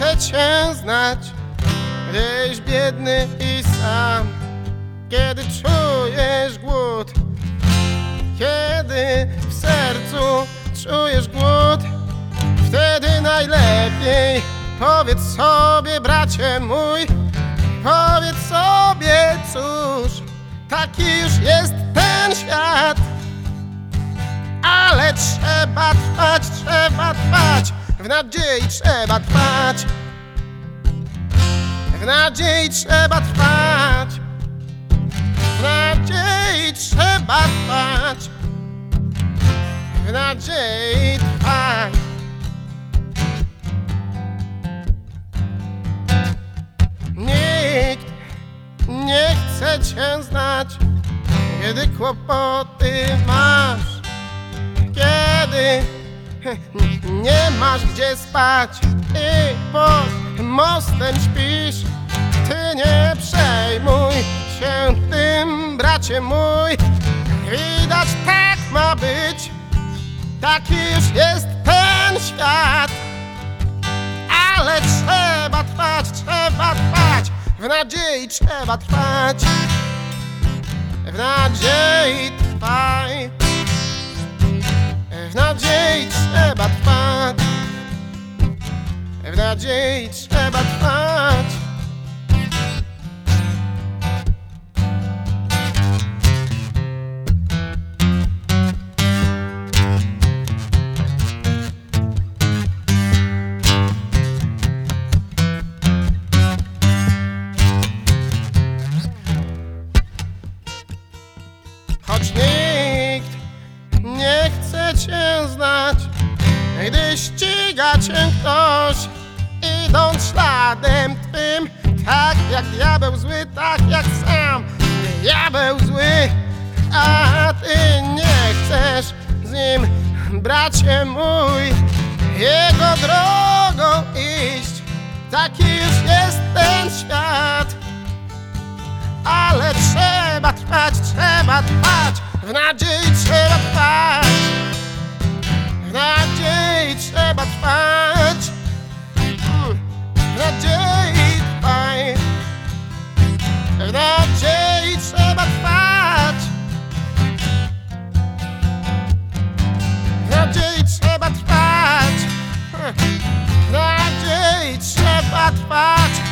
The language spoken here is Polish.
chcę cię znać. Gdzieś biedny i sam Kiedy czujesz głód. Kiedy w sercu czujesz głód Wtedy najlepiej. Powiedz sobie bracie mój Powiedz sobie cóż Taki już jest ten świat. Ale trzeba trwać, trzeba trwać, w nadziei trzeba trwać. W nadziei trzeba trwać, w nadziei trzeba trwać, w nadziei trwać. Nikt nie chce cię znać, kiedy kłopoty masz kiedy nie masz gdzie spać i pod mostem śpisz. Ty nie przejmuj się tym, bracie mój. Widać tak ma być, taki już jest ten świat. Ale trzeba trwać, trzeba trwać, w nadziei trzeba trwać. W nadziei trzeba trwać. W nadziei trzeba trwać. Choć nikt nie chce cię znać, gdy ściga cię ktoś, idąc śladem twym, tak jak diabeł zły, tak jak sam. Diabeł zły, a ty nie chcesz z nim, bracie mój, jego drogą iść. Taki już jest ten świat, ale trzeba trwać, trzeba trwać, w nadziei trzeba trwać, trzeba trwać, Mm, w nadziei trwaj, w nadziei trzeba trwać, w nadziei trzeba trwać, w nadziei trzeba trwać.